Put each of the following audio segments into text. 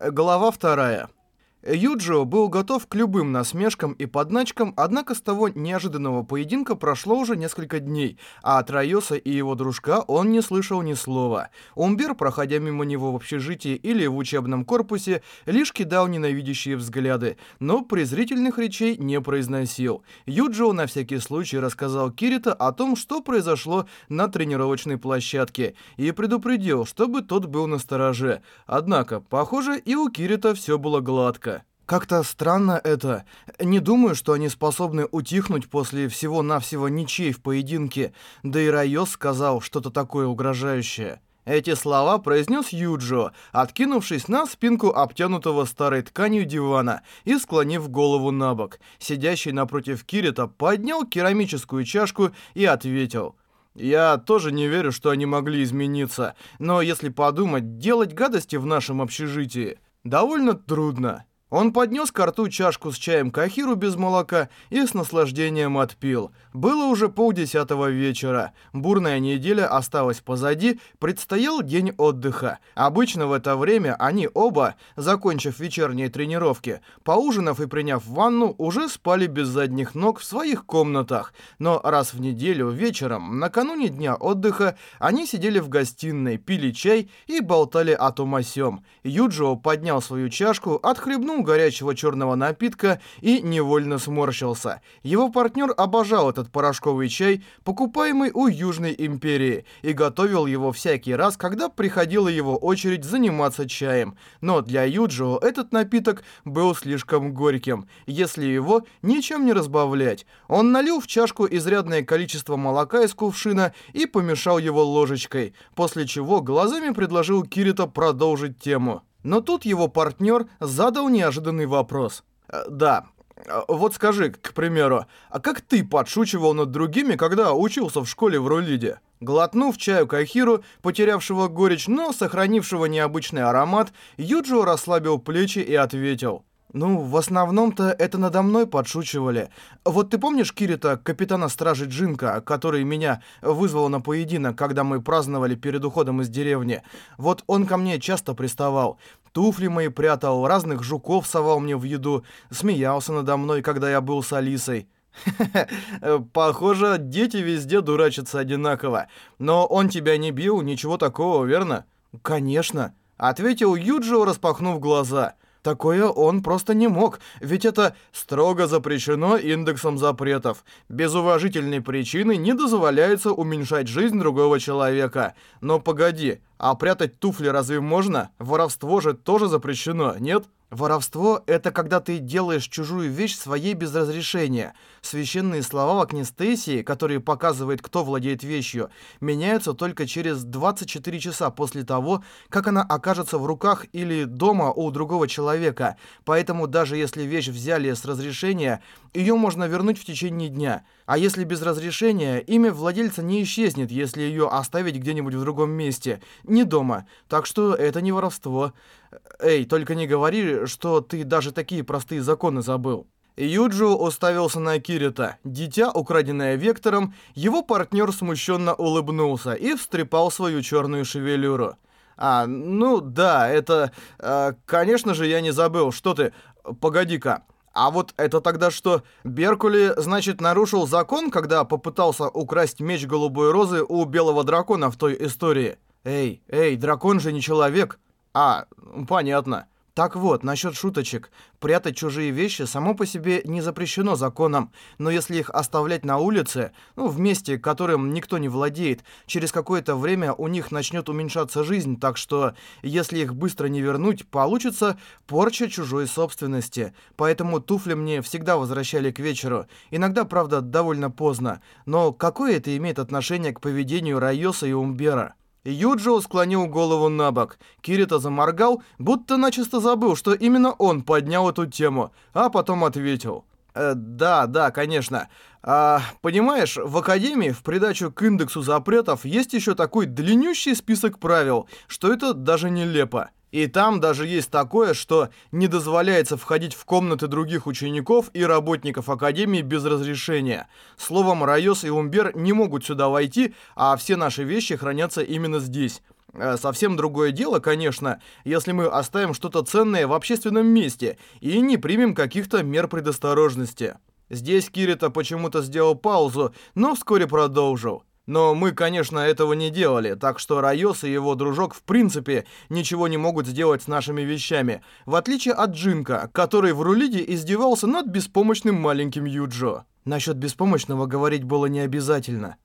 Глава вторая. Юджио был готов к любым насмешкам и подначкам, однако с того неожиданного поединка прошло уже несколько дней, а от Райоса и его дружка он не слышал ни слова. Умбер, проходя мимо него в общежитии или в учебном корпусе, лишь кидал ненавидящие взгляды, но презрительных речей не произносил. Юджио на всякий случай рассказал Кирита о том, что произошло на тренировочной площадке, и предупредил, чтобы тот был настороже. Однако, похоже, и у Кирита все было гладко. Как-то странно это. Не думаю, что они способны утихнуть после всего-навсего ничей в поединке. Да и Райос сказал что-то такое угрожающее. Эти слова произнес Юджо, откинувшись на спинку обтянутого старой тканью дивана и склонив голову на бок. Сидящий напротив Кирита поднял керамическую чашку и ответил. «Я тоже не верю, что они могли измениться, но если подумать, делать гадости в нашем общежитии довольно трудно». Он поднес к рту чашку с чаем кахиру без молока и с наслаждением отпил. Было уже полдесятого вечера. Бурная неделя осталась позади, предстоял день отдыха. Обычно в это время они оба, закончив вечерние тренировки, поужинав и приняв ванну, уже спали без задних ног в своих комнатах. Но раз в неделю вечером, накануне дня отдыха, они сидели в гостиной, пили чай и болтали о том о сём. Юджио поднял свою чашку, отхлебнул глотнул горячего черного напитка и невольно сморщился. Его партнер обожал этот порошковый чай, покупаемый у Южной Империи, и готовил его всякий раз, когда приходила его очередь заниматься чаем. Но для Юджио этот напиток был слишком горьким, если его ничем не разбавлять. Он налил в чашку изрядное количество молока из кувшина и помешал его ложечкой, после чего глазами предложил Кирита продолжить тему. Но тут его партнер задал неожиданный вопрос. «Э, «Да, э, вот скажи, к примеру, а как ты подшучивал над другими, когда учился в школе в Рулиде?» Глотнув чаю Кахиру, потерявшего горечь, но сохранившего необычный аромат, Юджио расслабил плечи и ответил. Ну, в основном-то это надо мной подшучивали. Вот ты помнишь Кирита, капитана стражи Джинка, который меня вызвал на поединок, когда мы праздновали перед уходом из деревни? Вот он ко мне часто приставал. Туфли мои прятал, разных жуков совал мне в еду, смеялся надо мной, когда я был с Алисой. Похоже, дети везде дурачатся одинаково. Но он тебя не бил, ничего такого, верно? Конечно, ответил Юджио, распахнув глаза. Такое он просто не мог, ведь это строго запрещено индексом запретов. Без уважительной причины не дозволяется уменьшать жизнь другого человека. Но погоди, а прятать туфли разве можно? Воровство же тоже запрещено, нет? Воровство — это когда ты делаешь чужую вещь своей без разрешения. Священные слова в Акнестесии, которые показывают, кто владеет вещью, меняются только через 24 часа после того, как она окажется в руках или дома у другого человека. Поэтому даже если вещь взяли с разрешения, ее можно вернуть в течение дня. А если без разрешения, имя владельца не исчезнет, если ее оставить где-нибудь в другом месте, не дома. Так что это не воровство. Эй, только не говори, что ты даже такие простые законы забыл. Юджио уставился на Кирита. Дитя, украденное Вектором, его партнер смущенно улыбнулся и встрепал свою черную шевелюру. «А, ну да, это... Э, конечно же, я не забыл. Что ты... Погоди-ка. А вот это тогда что? Беркули, значит, нарушил закон, когда попытался украсть меч Голубой Розы у Белого Дракона в той истории? Эй, эй, дракон же не человек. А, понятно. Так вот, насчет шуточек. Прятать чужие вещи само по себе не запрещено законом, но если их оставлять на улице, ну, в месте, которым никто не владеет, через какое-то время у них начнет уменьшаться жизнь, так что, если их быстро не вернуть, получится порча чужой собственности. Поэтому туфли мне всегда возвращали к вечеру. Иногда, правда, довольно поздно. Но какое это имеет отношение к поведению Райоса и Умбера? Юджио склонил голову на бок. Кирита заморгал, будто начисто забыл, что именно он поднял эту тему, а потом ответил. Э, «Да, да, конечно. А, понимаешь, в Академии в придачу к индексу запретов есть еще такой длиннющий список правил, что это даже нелепо. И там даже есть такое, что не дозволяется входить в комнаты других учеников и работников Академии без разрешения. Словом, Райос и Умбер не могут сюда войти, а все наши вещи хранятся именно здесь. Э, совсем другое дело, конечно, если мы оставим что-то ценное в общественном месте и не примем каких-то мер предосторожности. Здесь Кирита почему-то сделал паузу, но вскоре продолжил. Но мы, конечно, этого не делали, так что Райос и его дружок в принципе ничего не могут сделать с нашими вещами, в отличие от Джинка, который в Рулиде издевался над беспомощным маленьким Юджо. Насчет беспомощного говорить было не обязательно.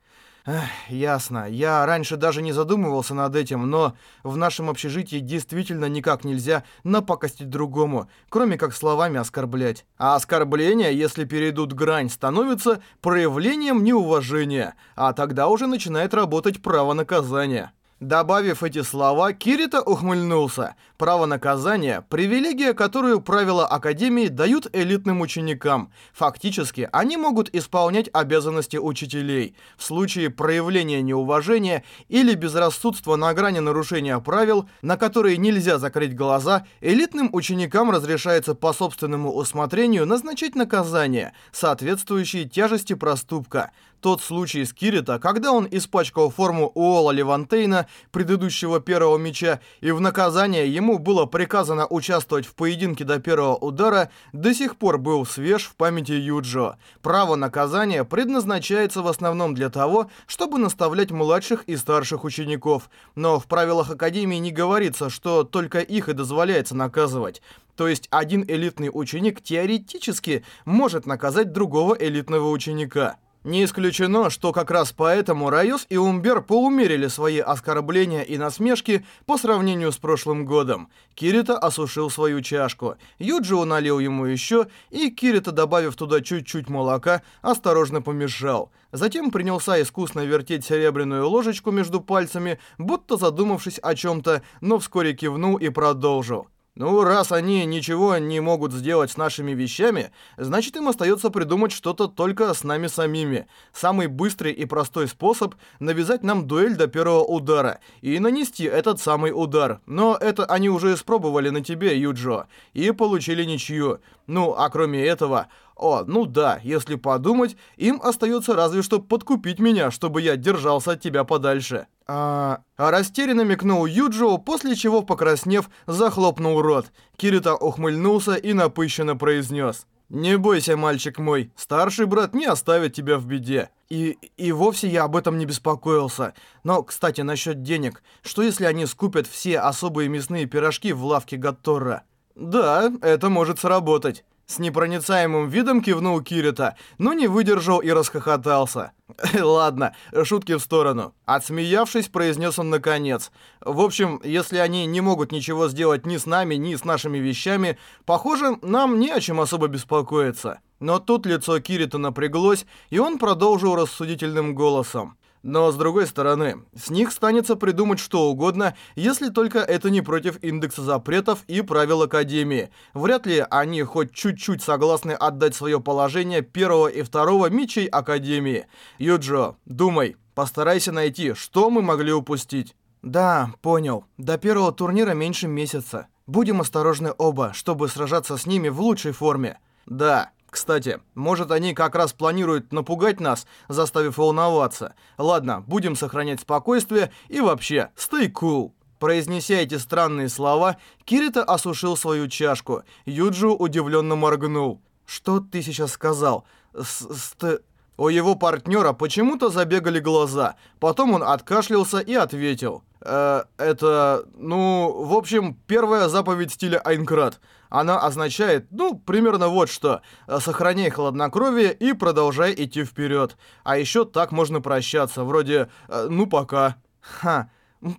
Ясно. Я раньше даже не задумывался над этим, но в нашем общежитии действительно никак нельзя напакостить другому, кроме как словами оскорблять. А оскорбления, если перейдут грань, становятся проявлением неуважения, а тогда уже начинает работать право наказания. Добавив эти слова, Кирита ухмыльнулся. Право наказания – привилегия, которую правила Академии дают элитным ученикам. Фактически, они могут исполнять обязанности учителей. В случае проявления неуважения или безрассудства на грани нарушения правил, на которые нельзя закрыть глаза, элитным ученикам разрешается по собственному усмотрению назначать наказание, соответствующее тяжести проступка. Тот случай с Кирита, когда он испачкал форму Уола Левантейна, предыдущего первого меча, и в наказание ему было приказано участвовать в поединке до первого удара, до сих пор был свеж в памяти Юджо. Право наказания предназначается в основном для того, чтобы наставлять младших и старших учеников. Но в правилах Академии не говорится, что только их и дозволяется наказывать. То есть один элитный ученик теоретически может наказать другого элитного ученика. Не исключено, что как раз поэтому Райос и Умбер поумерили свои оскорбления и насмешки по сравнению с прошлым годом. Кирита осушил свою чашку, Юджио налил ему еще, и Кирита, добавив туда чуть-чуть молока, осторожно помешал. Затем принялся искусно вертеть серебряную ложечку между пальцами, будто задумавшись о чем-то, но вскоре кивнул и продолжил. Ну, раз они ничего не могут сделать с нашими вещами, значит им остается придумать что-то только с нами самими. Самый быстрый и простой способ — навязать нам дуэль до первого удара и нанести этот самый удар. Но это они уже испробовали на тебе, Юджо, и получили ничью. Ну, а кроме этого... О, ну да, если подумать, им остается разве что подкупить меня, чтобы я держался от тебя подальше. А... а растерянно микнул Юджио, после чего, покраснев, захлопнул рот. Кирита ухмыльнулся и напыщенно произнес. «Не бойся, мальчик мой, старший брат не оставит тебя в беде». И, и вовсе я об этом не беспокоился. Но, кстати, насчет денег. Что если они скупят все особые мясные пирожки в лавке Гатторра? Да, это может сработать. С непроницаемым видом кивнул Кирита, но не выдержал и расхохотался. Ладно, шутки в сторону. Отсмеявшись, произнес он наконец. В общем, если они не могут ничего сделать ни с нами, ни с нашими вещами, похоже, нам не о чем особо беспокоиться. Но тут лицо Кирита напряглось, и он продолжил рассудительным голосом. Но, с другой стороны, с них станется придумать что угодно, если только это не против индекса запретов и правил Академии. Вряд ли они хоть чуть-чуть согласны отдать свое положение первого и второго мечей Академии. Юджо, думай, постарайся найти, что мы могли упустить. Да, понял. До первого турнира меньше месяца. Будем осторожны оба, чтобы сражаться с ними в лучшей форме. Да, кстати, может они как раз планируют напугать нас, заставив волноваться. Ладно, будем сохранять спокойствие и вообще, stay cool. Произнеся эти странные слова, Кирита осушил свою чашку. Юджу удивленно моргнул. «Что ты сейчас сказал? С -ст У его партнера почему-то забегали глаза. Потом он откашлялся и ответил. Э, это, ну, в общем, первая заповедь стиля Айнкрат. Она означает, ну, примерно вот что. Сохраняй хладнокровие и продолжай идти вперед. А еще так можно прощаться, вроде, э, ну, пока. Ха,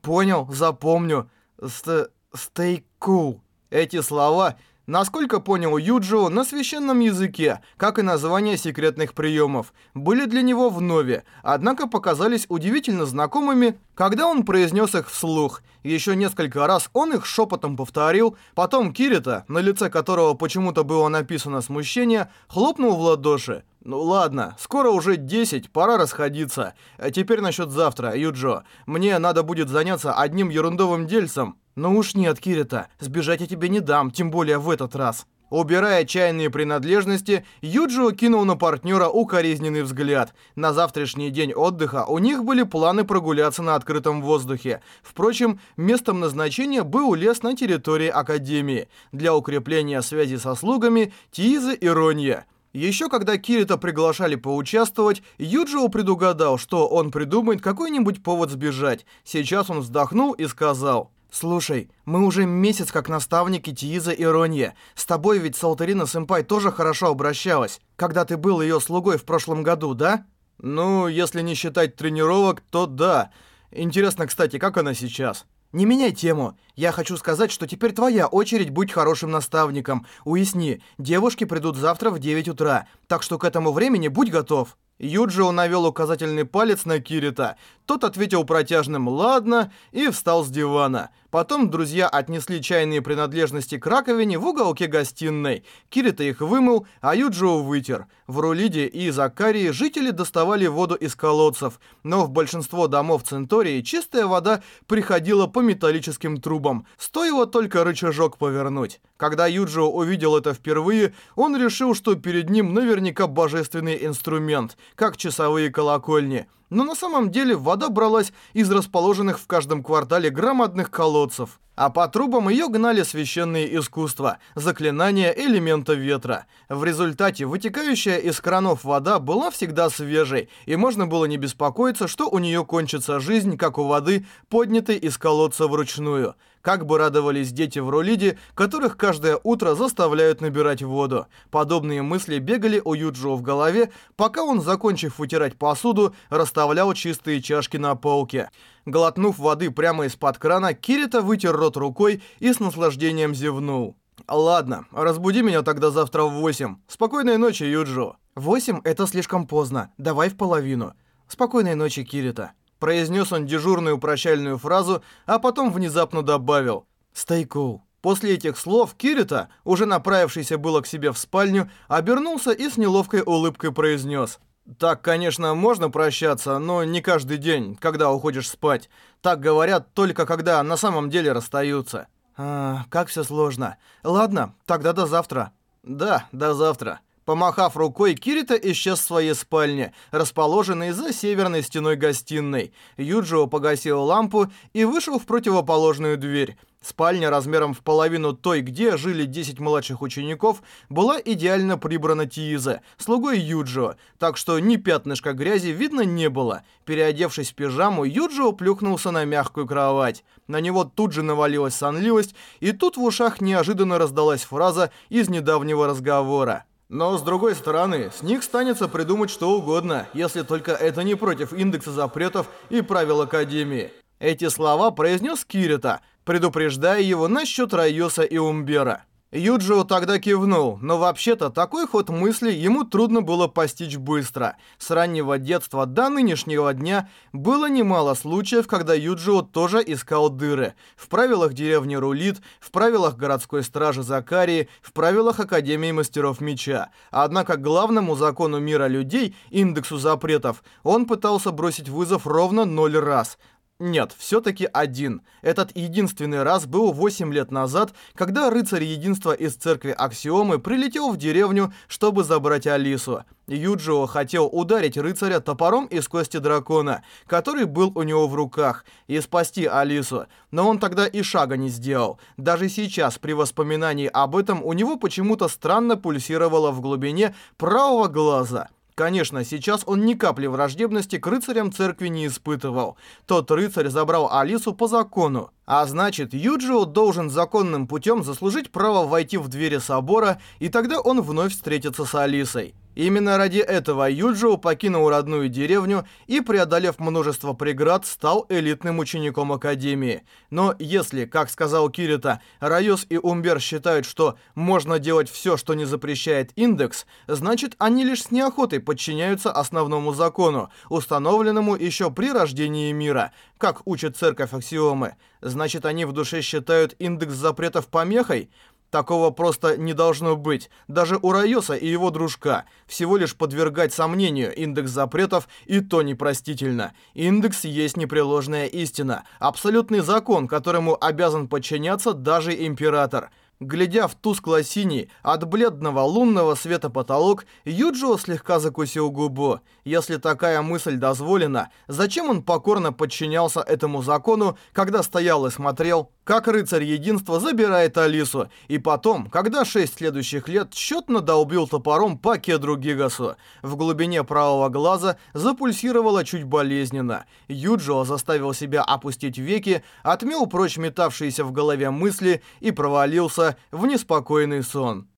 понял, запомню. Ст stay cool. Эти слова Насколько понял Юджио, на священном языке, как и названия секретных приемов, были для него вновь, однако показались удивительно знакомыми, когда он произнес их вслух. Еще несколько раз он их шепотом повторил, потом Кирита, на лице которого почему-то было написано смущение, хлопнул в ладоши. «Ну ладно, скоро уже 10, пора расходиться. А теперь насчет завтра, Юджо. Мне надо будет заняться одним ерундовым дельцем». «Ну уж нет, Кирита, сбежать я тебе не дам, тем более в этот раз». Убирая чайные принадлежности, Юджио кинул на партнера укоризненный взгляд. На завтрашний день отдыха у них были планы прогуляться на открытом воздухе. Впрочем, местом назначения был лес на территории Академии. Для укрепления связи со слугами Тииза и Ронья. Еще когда Кирита приглашали поучаствовать, Юджио предугадал, что он придумает какой-нибудь повод сбежать. Сейчас он вздохнул и сказал... «Слушай, мы уже месяц как наставники Тииза и Ронья. С тобой ведь Салтарина Сэмпай тоже хорошо обращалась, когда ты был ее слугой в прошлом году, да?» «Ну, если не считать тренировок, то да. Интересно, кстати, как она сейчас?» «Не меняй тему. Я хочу сказать, что теперь твоя очередь быть хорошим наставником. Уясни, девушки придут завтра в 9 утра, так что к этому времени будь готов». Юджио навел указательный палец на Кирита. Тот ответил протяжным «ладно» и встал с дивана. Потом друзья отнесли чайные принадлежности к раковине в уголке гостиной. Кирита их вымыл, а Юджио вытер. В Рулиде и Закарии жители доставали воду из колодцев, но в большинство домов Центории чистая вода приходила по металлическим трубам. Стоило только рычажок повернуть. Когда Юджио увидел это впервые, он решил, что перед ним наверняка божественный инструмент, как часовые колокольни но на самом деле вода бралась из расположенных в каждом квартале громадных колодцев. А по трубам ее гнали священные искусства, заклинания элемента ветра. В результате вытекающая из кранов вода была всегда свежей, и можно было не беспокоиться, что у нее кончится жизнь, как у воды, поднятой из колодца вручную. Как бы радовались дети в Рулиде, которых каждое утро заставляют набирать воду. Подобные мысли бегали у Юджио в голове, пока он, закончив вытирать посуду, расставлял чистые чашки на полке. Глотнув воды прямо из-под крана, Кирита вытер рот рукой и с наслаждением зевнул. «Ладно, разбуди меня тогда завтра в восемь. Спокойной ночи, Юджо». «Восемь — это слишком поздно. Давай в половину. Спокойной ночи, Кирита». Произнес он дежурную прощальную фразу, а потом внезапно добавил «Stay cool». После этих слов Кирита, уже направившийся было к себе в спальню, обернулся и с неловкой улыбкой произнес так, конечно, можно прощаться, но не каждый день, когда уходишь спать. Так говорят только когда на самом деле расстаются. А, как все сложно. Ладно, тогда до завтра. Да, до завтра. Помахав рукой, Кирита исчез в своей спальне, расположенной за северной стеной гостиной. Юджио погасил лампу и вышел в противоположную дверь. Спальня размером в половину той, где жили 10 младших учеников, была идеально прибрана Тиизе, слугой Юджио, так что ни пятнышка грязи видно не было. Переодевшись в пижаму, Юджио плюхнулся на мягкую кровать. На него тут же навалилась сонливость, и тут в ушах неожиданно раздалась фраза из недавнего разговора. Но, с другой стороны, с них станется придумать что угодно, если только это не против индекса запретов и правил Академии. Эти слова произнес Кирита, предупреждая его насчет Райоса и Умбера. Юджио тогда кивнул, но вообще-то такой ход мысли ему трудно было постичь быстро. С раннего детства до нынешнего дня было немало случаев, когда Юджио тоже искал дыры. В правилах деревни Рулит, в правилах городской стражи Закарии, в правилах Академии Мастеров Меча. Однако главному закону мира людей, индексу запретов, он пытался бросить вызов ровно ноль раз – нет, все-таки один. Этот единственный раз был 8 лет назад, когда рыцарь единства из церкви Аксиомы прилетел в деревню, чтобы забрать Алису. Юджио хотел ударить рыцаря топором из кости дракона, который был у него в руках, и спасти Алису, но он тогда и шага не сделал. Даже сейчас, при воспоминании об этом, у него почему-то странно пульсировало в глубине правого глаза. Конечно, сейчас он ни капли враждебности к рыцарям церкви не испытывал. Тот рыцарь забрал Алису по закону. А значит, Юджио должен законным путем заслужить право войти в двери собора, и тогда он вновь встретится с Алисой. Именно ради этого Юджио покинул родную деревню и, преодолев множество преград, стал элитным учеником Академии. Но если, как сказал Кирита, Райос и Умбер считают, что можно делать все, что не запрещает индекс, значит они лишь с неохотой подчиняются основному закону, установленному еще при рождении мира, как учит церковь Аксиомы. Значит они в душе считают индекс запретов помехой? Такого просто не должно быть. Даже у Райоса и его дружка. Всего лишь подвергать сомнению индекс запретов и то непростительно. Индекс есть непреложная истина. Абсолютный закон, которому обязан подчиняться даже император. Глядя в тускло-синий, от бледного лунного света потолок, Юджио слегка закусил губу. Если такая мысль дозволена, зачем он покорно подчинялся этому закону, когда стоял и смотрел, как рыцарь единства забирает Алису, и потом, когда шесть следующих лет счетно долбил топором по кедру Гигасу. В глубине правого глаза запульсировало чуть болезненно. Юджио заставил себя опустить веки, отмел прочь метавшиеся в голове мысли и провалился в неспокойный сон.